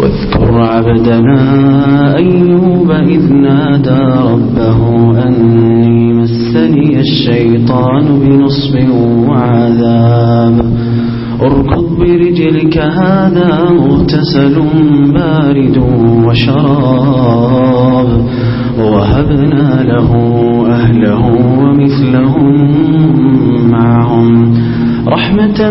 واذكر عبدنا أيوب إذ نادى ربه أني مسني الشيطان بنصب وعذاب. اركض برجلك هذا مغتسل بارد وشراب. وهبنا له أهله ومثلهم معهم. رحمة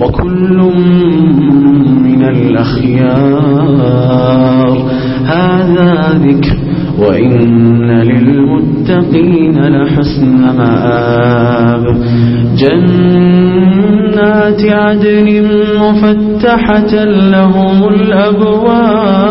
وكل من الأخيار. هذا ذكر وإن للمتقين لحسن مآب. جنات عدن مفتحة لهم الأبواب.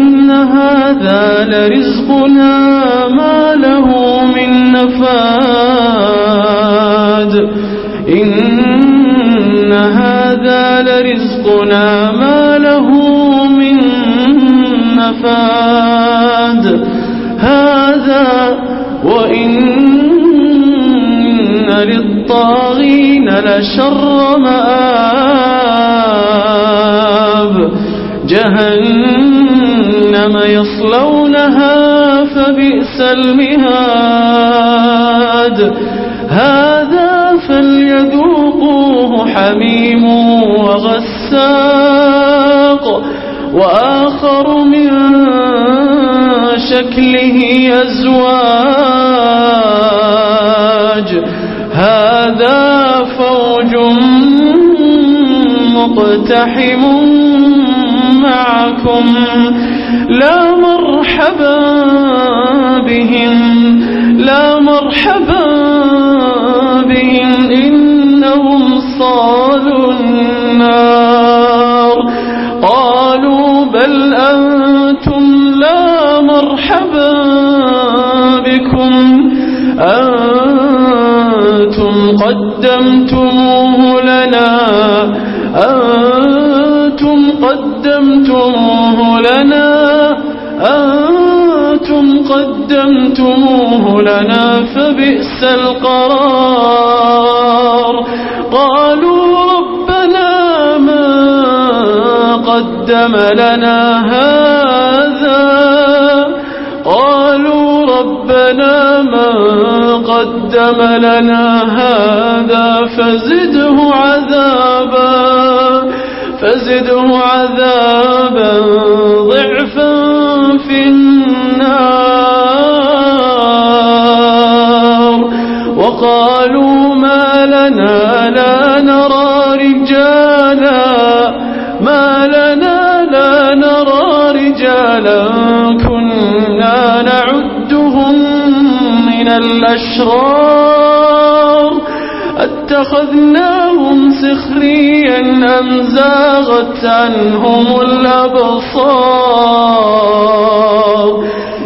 هذا لرزقنا ما له من نفاد. إن هذا لرزقنا ما له من نفاد. هذا وإن للطاغين لشر مآب. جهنم جہنم يصلونها فبئس المهاد. هذا فليذوقوه حميم وغساق. وآخر من شكله أزواج. هذا فوج مقتحم معكم. لا مرحبا بهم. لا مرحبا بهم. إنهم صالوا النار. قالوا بل أنتم لا مرحبا بكم. أنتم قدمتموه لنا. أنتم قدمتموه لنا. أنتم قدمتموه لنا فبئس القرار. قالوا ربنا ما قدم لنا هذا. قالوا ربنا ما قدم لنا هذا فزد فزده عذابا ضعفا في النار وقالوا ما لنا لا نرى رجالا ما لنا لا نرى رجالا كنا نعدهم من الأشرار أتخذناهم سخريا أم زاغت عنهم الأبصار؟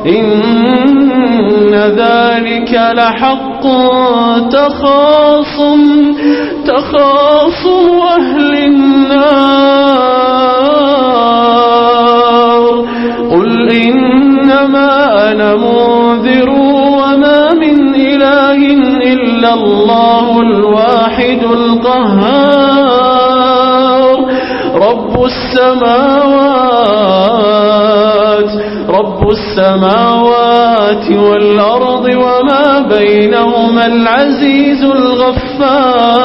إن ذلك لحق تخاصم تخاصم أهل النار. الله الواحد القهار. رب السماوات رب السماوات والأرض وما بينهما العزيز الغفار.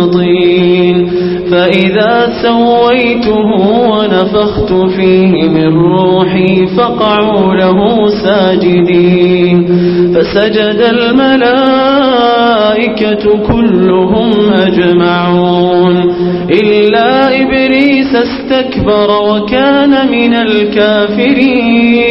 سويته ونفخت فيه من روحي فقعوا له ساجدين. فسجد الملائكة كلهم أجمعون. إلا إبريس استكبر وكان من الكافرين.